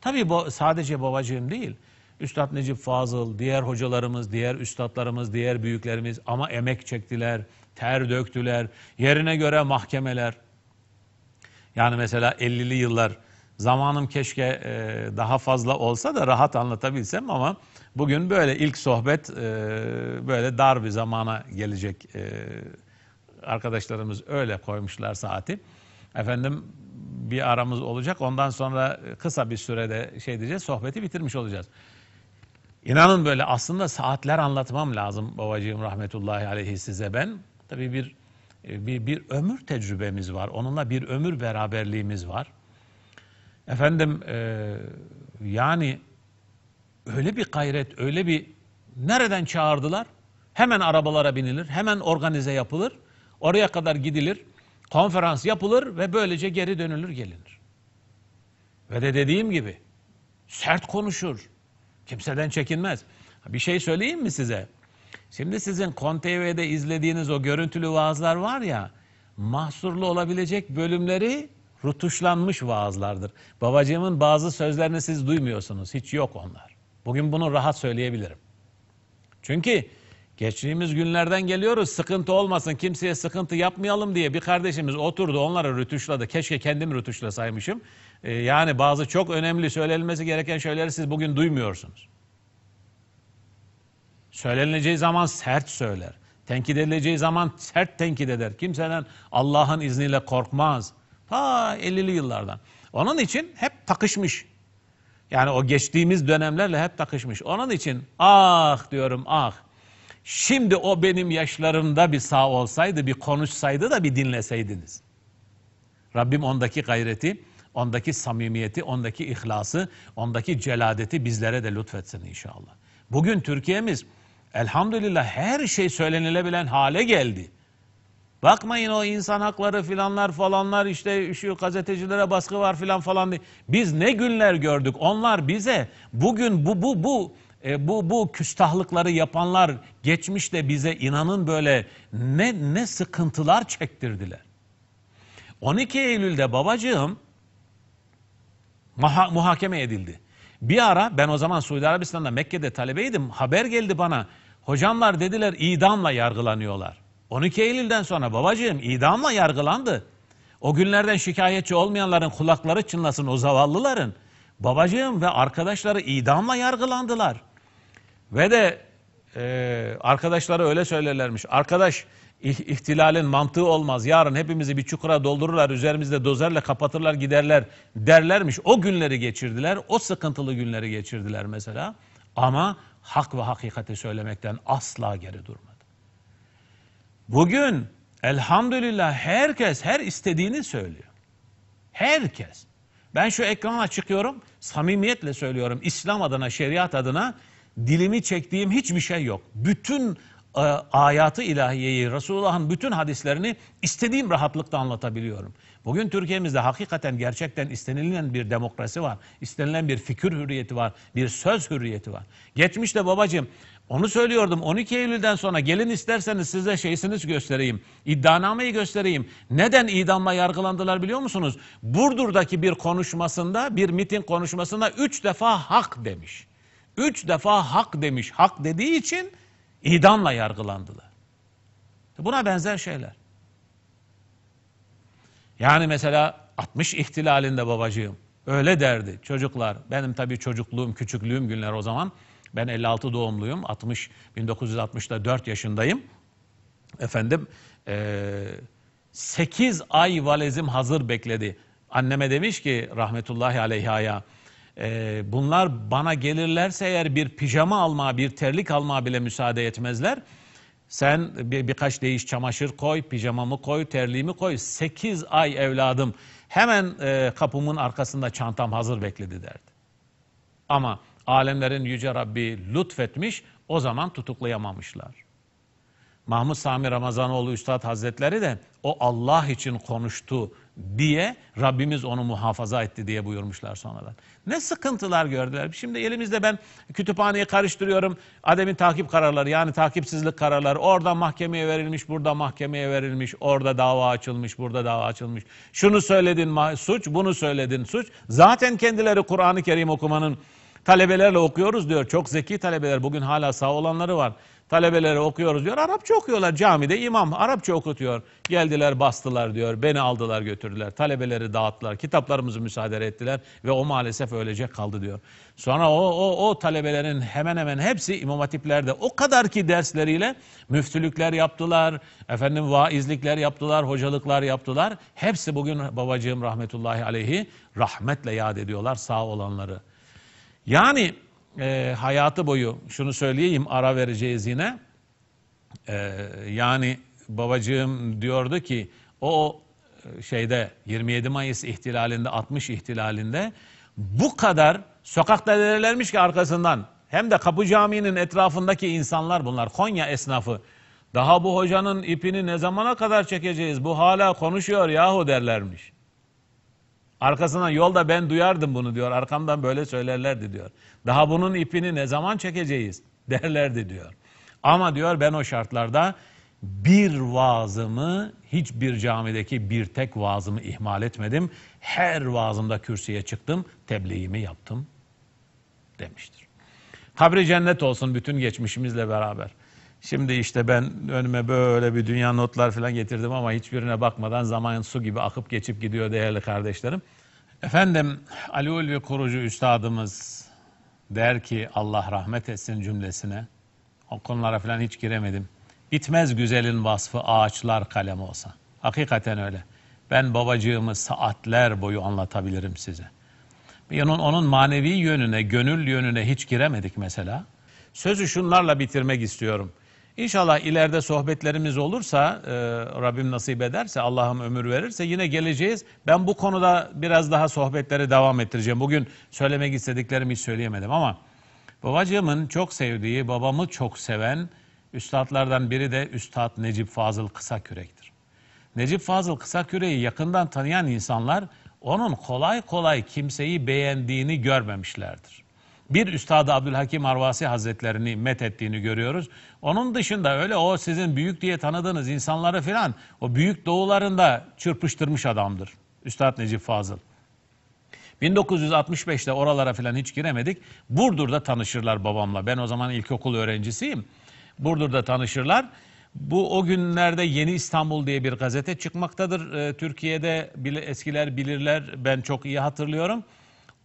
Tabii bu sadece babacığım değil. Üstad Necip Fazıl, diğer hocalarımız, diğer üstadlarımız, diğer büyüklerimiz ama emek çektiler, ter döktüler, yerine göre mahkemeler. Yani mesela 50'li yıllar zamanım keşke e, daha fazla olsa da rahat anlatabilsem ama bugün böyle ilk sohbet e, böyle dar bir zamana gelecek. E, arkadaşlarımız öyle koymuşlar saati. Efendim bir aramız olacak. Ondan sonra kısa bir sürede şey diyeceğiz, sohbeti bitirmiş olacağız. İnanın böyle aslında saatler anlatmam lazım babacığım rahmetullahi aleyhi size ben. Tabii bir bir, bir ömür tecrübemiz var. Onunla bir ömür beraberliğimiz var. Efendim e, yani öyle bir gayret, öyle bir nereden çağırdılar? Hemen arabalara binilir, hemen organize yapılır. Oraya kadar gidilir, konferans yapılır ve böylece geri dönülür gelinir. Ve de dediğim gibi sert konuşur. Kimseden çekinmez. Bir şey söyleyeyim mi size? Şimdi sizin KonTV'de izlediğiniz o görüntülü vaazlar var ya, mahsurlu olabilecek bölümleri rutuşlanmış vaazlardır. Babacığımın bazı sözlerini siz duymuyorsunuz. Hiç yok onlar. Bugün bunu rahat söyleyebilirim. Çünkü geçtiğimiz günlerden geliyoruz. Sıkıntı olmasın, kimseye sıkıntı yapmayalım diye bir kardeşimiz oturdu, onları rütuşladı. Keşke kendim rütuşlasaymışım. Ee, yani bazı çok önemli söylenmesi gereken şeyleri siz bugün duymuyorsunuz. Söyleneceği zaman sert söyler. Tenkit edileceği zaman sert tenkit eder. Kimseden Allah'ın izniyle korkmaz. Ta 50'li yıllardan. Onun için hep takışmış. Yani o geçtiğimiz dönemlerle hep takışmış. Onun için ah diyorum ah. Şimdi o benim yaşlarımda bir sağ olsaydı, bir konuşsaydı da bir dinleseydiniz. Rabbim ondaki gayreti, ondaki samimiyeti, ondaki ihlası, ondaki celadeti bizlere de lütfetsin inşallah. Bugün Türkiye'miz elhamdülillah her şey söylenilebilen hale geldi. Bakmayın o insan hakları filanlar falanlar işte şu gazetecilere baskı var filan falan diye. Biz ne günler gördük. Onlar bize bugün bu bu bu e, bu bu küstahlıkları yapanlar geçmişte bize inanın böyle ne ne sıkıntılar çektirdiler. 12 Eylül'de babacığım muha muhakeme edildi. Bir ara ben o zaman Suudi Arabistan'da Mekke'de talebeydim. Haber geldi bana. Hocamlar dediler idamla yargılanıyorlar. 12 Eylül'den sonra babacığım idamla yargılandı. O günlerden şikayetçi olmayanların kulakları çınlasın o zavallıların. Babacığım ve arkadaşları idamla yargılandılar. Ve de e, arkadaşları öyle söylerlermiş. Arkadaş ihtilalin mantığı olmaz. Yarın hepimizi bir çukura doldururlar, üzerimizde dozerle kapatırlar giderler derlermiş. O günleri geçirdiler, o sıkıntılı günleri geçirdiler mesela. Ama hak ve hakikati söylemekten asla geri durmadı. Bugün elhamdülillah herkes her istediğini söylüyor. Herkes. Ben şu ekrana çıkıyorum, samimiyetle söylüyorum. İslam adına, şeriat adına dilimi çektiğim hiçbir şey yok. Bütün e, ayatı ilahiyeyi, Resulullah'ın bütün hadislerini istediğim rahatlıkla anlatabiliyorum. Bugün Türkiye'mizde hakikaten gerçekten istenilen bir demokrasi var. istenilen bir fikir hürriyeti var. Bir söz hürriyeti var. Geçmişte babacığım Onu söylüyordum 12 Eylül'den sonra gelin isterseniz size şeysiniz göstereyim. İddianameyi göstereyim. Neden idamla yargılandılar biliyor musunuz? Burdur'daki bir konuşmasında bir miting konuşmasında üç defa hak demiş. Üç defa hak demiş. Hak dediği için idamla yargılandılar. Buna benzer şeyler. Yani mesela 60 ihtilalinde babacığım öyle derdi çocuklar. Benim tabii çocukluğum, küçüklüğüm günler o zaman. Ben 56 doğumluyum. 60 1960'da 4 yaşındayım. Efendim e, 8 ay valizim hazır bekledi. Anneme demiş ki rahmetullahi aleyhaya e, bunlar bana gelirlerse eğer bir pijama alma, bir terlik alma bile müsaade etmezler. Sen bir, birkaç değiş çamaşır koy, pijamamı koy, terliğimi koy. 8 ay evladım hemen e, kapımın arkasında çantam hazır bekledi derdi. Ama alemlerin yüce Rabbi lütfetmiş o zaman tutuklayamamışlar. Mahmud Sami Ramazanoğlu Üstad Hazretleri de o Allah için konuştu diye Rabbimiz onu muhafaza etti diye buyurmuşlar sonradan. Ne sıkıntılar gördüler. Şimdi elimizde ben kütüphaneyi karıştırıyorum. Ademin takip kararları yani takipsizlik kararları orada mahkemeye verilmiş, burada mahkemeye verilmiş, orada dava açılmış, burada dava açılmış. Şunu söyledin suç, bunu söyledin suç. Zaten kendileri Kur'an-ı Kerim okumanın talebelerle okuyoruz diyor. Çok zeki talebeler bugün hala sağ olanları var. Talebeleri okuyoruz diyor. Arapça okuyorlar camide imam Arapça okutuyor. Geldiler bastılar diyor. Beni aldılar götürdüler. Talebeleri dağıttılar. Kitaplarımızı müsaade ettiler ve o maalesef öylece kaldı diyor. Sonra o, o, o talebelerin hemen hemen hepsi imam hatiplerde o kadar ki dersleriyle müftülükler yaptılar. Efendim vaizlikler yaptılar, hocalıklar yaptılar. Hepsi bugün babacığım rahmetullahi aleyhi rahmetle yad ediyorlar sağ olanları. Yani e, hayatı boyu şunu söyleyeyim ara vereceğiz yine. E, yani babacığım diyordu ki o şeyde 27 Mayıs ihtilalinde 60 ihtilalinde bu kadar sokakta verirlermiş ki arkasından hem de Kapı Camii'nin etrafındaki insanlar bunlar Konya esnafı. Daha bu hocanın ipini ne zamana kadar çekeceğiz? Bu hala konuşuyor yahu derlermiş. Arkasından yolda ben duyardım bunu diyor. Arkamdan böyle söylerlerdi diyor. Daha bunun ipini ne zaman çekeceğiz derlerdi diyor. Ama diyor ben o şartlarda bir vaazımı hiçbir camideki bir tek vaazımı ihmal etmedim. Her vaazımda kürsüye çıktım, tebliğimi yaptım demiştir. Kabri cennet olsun bütün geçmişimizle beraber. Şimdi işte ben önüme böyle bir dünya notlar falan getirdim ama hiçbirine bakmadan zaman su gibi akıp geçip gidiyor değerli kardeşlerim. Efendim Ali Ulvi kurucu üstadımız der ki Allah rahmet etsin cümlesine. O konulara falan hiç giremedim. Bitmez güzelin vasfı ağaçlar kalem olsa. Hakikaten öyle. Ben babacığımı saatler boyu anlatabilirim size. Onun, onun manevi yönüne, gönül yönüne hiç giremedik mesela. Sözü şunlarla bitirmek istiyorum. İnşallah ileride sohbetlerimiz olursa, e, Rabbim nasip ederse, Allah'ım ömür verirse yine geleceğiz. Ben bu konuda biraz daha sohbetleri devam ettireceğim. Bugün söylemek istediklerimi hiç söyleyemedim ama babacığımın çok sevdiği, babamı çok seven üstadlardan biri de Üstad Necip Fazıl Kısakürek'tir. Necip Fazıl Kısakürek'i yakından tanıyan insanlar onun kolay kolay kimseyi beğendiğini görmemişlerdir bir Üstad Abdülhakim Arvasi Hazretlerini met ettiğini görüyoruz. Onun dışında öyle o sizin büyük diye tanıdığınız insanları filan o büyük doğularında çırpıştırmış adamdır. Üstad Necip Fazıl. 1965'te oralara filan hiç giremedik. Burdur'da tanışırlar babamla. Ben o zaman ilkokul öğrencisiyim. Burdur'da tanışırlar. Bu o günlerde Yeni İstanbul diye bir gazete çıkmaktadır. Ee, Türkiye'de bile, eskiler bilirler. Ben çok iyi hatırlıyorum.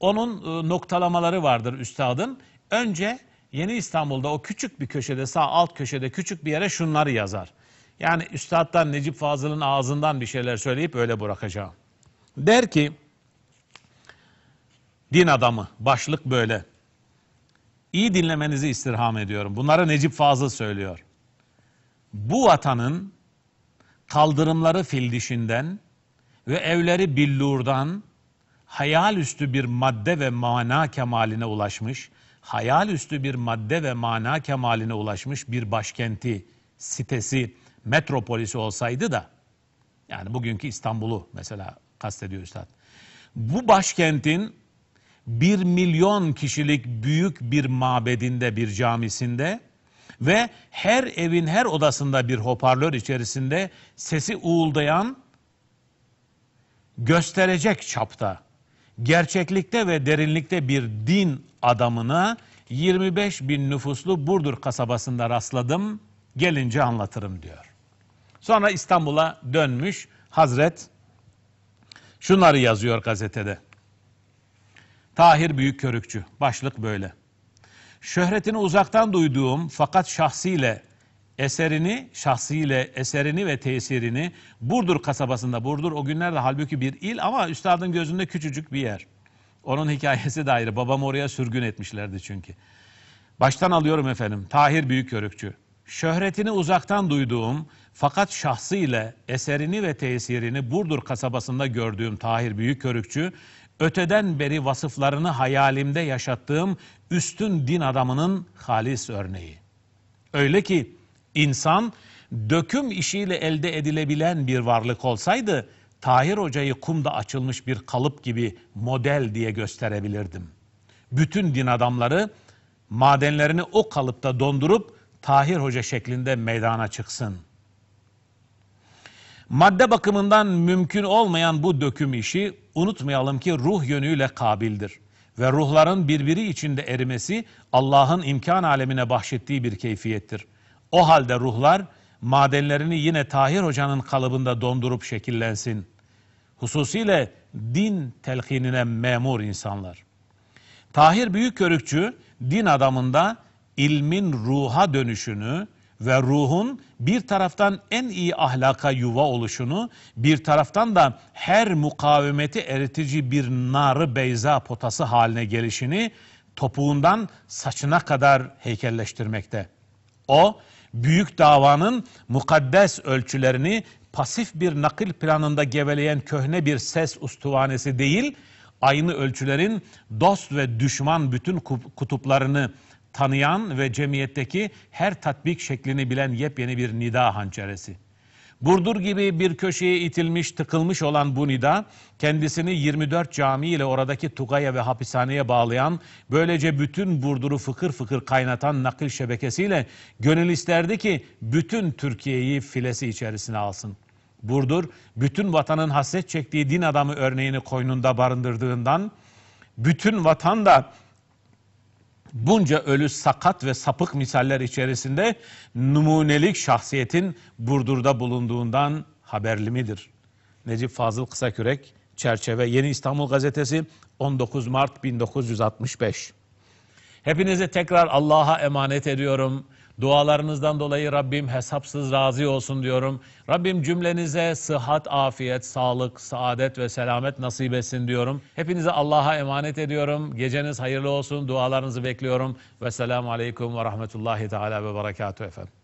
Onun e, noktalamaları vardır üstadın. Önce Yeni İstanbul'da o küçük bir köşede sağ alt köşede küçük bir yere şunları yazar. Yani üstaddan Necip Fazıl'ın ağzından bir şeyler söyleyip öyle bırakacağım. Der ki din adamı başlık böyle. İyi dinlemenizi istirham ediyorum. Bunları Necip Fazıl söylüyor. Bu vatanın kaldırımları fil dişinden ve evleri billurdan hayal üstü bir madde ve mana kemaline ulaşmış, hayal üstü bir madde ve mana kemaline ulaşmış bir başkenti, sitesi, metropolisi olsaydı da, yani bugünkü İstanbul'u mesela kastediyor Üstad. Bu başkentin bir milyon kişilik büyük bir mabedinde, bir camisinde ve her evin her odasında bir hoparlör içerisinde sesi uğuldayan gösterecek çapta, gerçeklikte ve derinlikte bir din adamına 25 bin nüfuslu Burdur kasabasında rastladım, gelince anlatırım diyor. Sonra İstanbul'a dönmüş Hazret şunları yazıyor gazetede. Tahir Büyükkörükçü, başlık böyle. Şöhretini uzaktan duyduğum fakat şahsiyle eserini, şahsiyle eserini ve tesirini Burdur kasabasında, Burdur o günlerde halbuki bir il ama üstadın gözünde küçücük bir yer. Onun hikayesi de ayrı. Babam oraya sürgün etmişlerdi çünkü. Baştan alıyorum efendim. Tahir Büyükkörükçü. Şöhretini uzaktan duyduğum fakat şahsıyla eserini ve tesirini Burdur kasabasında gördüğüm Tahir Büyükkörükçü, öteden beri vasıflarını hayalimde yaşattığım üstün din adamının halis örneği. Öyle ki insan döküm işiyle elde edilebilen bir varlık olsaydı Tahir Hoca'yı kumda açılmış bir kalıp gibi model diye gösterebilirdim. Bütün din adamları madenlerini o kalıpta dondurup Tahir Hoca şeklinde meydana çıksın. Madde bakımından mümkün olmayan bu döküm işi unutmayalım ki ruh yönüyle kabildir. Ve ruhların birbiri içinde erimesi Allah'ın imkan alemine bahşettiği bir keyfiyettir. O halde ruhlar madenlerini yine Tahir Hoca'nın kalıbında dondurup şekillensin. Hususiyle din telkinine memur insanlar. Tahir Büyükkörükçü din adamında ilmin ruha dönüşünü ve ruhun bir taraftan en iyi ahlaka yuva oluşunu, bir taraftan da her mukavemeti eritici bir narı beyza potası haline gelişini topuğundan saçına kadar heykelleştirmekte. O, büyük davanın mukaddes ölçülerini pasif bir nakil planında geveleyen köhne bir ses ustuvanesi değil, aynı ölçülerin dost ve düşman bütün kutuplarını tanıyan ve cemiyetteki her tatbik şeklini bilen yepyeni bir nida hançeresi. Burdur gibi bir köşeye itilmiş, tıkılmış olan bu nida, kendisini 24 cami ile oradaki Tugaya ve hapishaneye bağlayan, böylece bütün Burdur'u fıkır fıkır kaynatan nakil şebekesiyle gönül isterdi ki bütün Türkiye'yi filesi içerisine alsın. Burdur, bütün vatanın hasret çektiği din adamı örneğini koynunda barındırdığından, bütün vatan da bunca ölü sakat ve sapık misaller içerisinde numunelik şahsiyetin Burdur'da bulunduğundan haberli midir? Necip Fazıl Kısakürek, Çerçeve, Yeni İstanbul Gazetesi 19 Mart 1965. Hepinize tekrar Allah'a emanet ediyorum. Dualarınızdan dolayı Rabbim hesapsız razı olsun diyorum. Rabbim cümlenize sıhhat, afiyet, sağlık, saadet ve selamet nasip etsin diyorum. Hepinize Allah'a emanet ediyorum. Geceniz hayırlı olsun. Dualarınızı bekliyorum. Ve selamu aleyküm ve rahmetullahi teala ve berekatuhu efendim.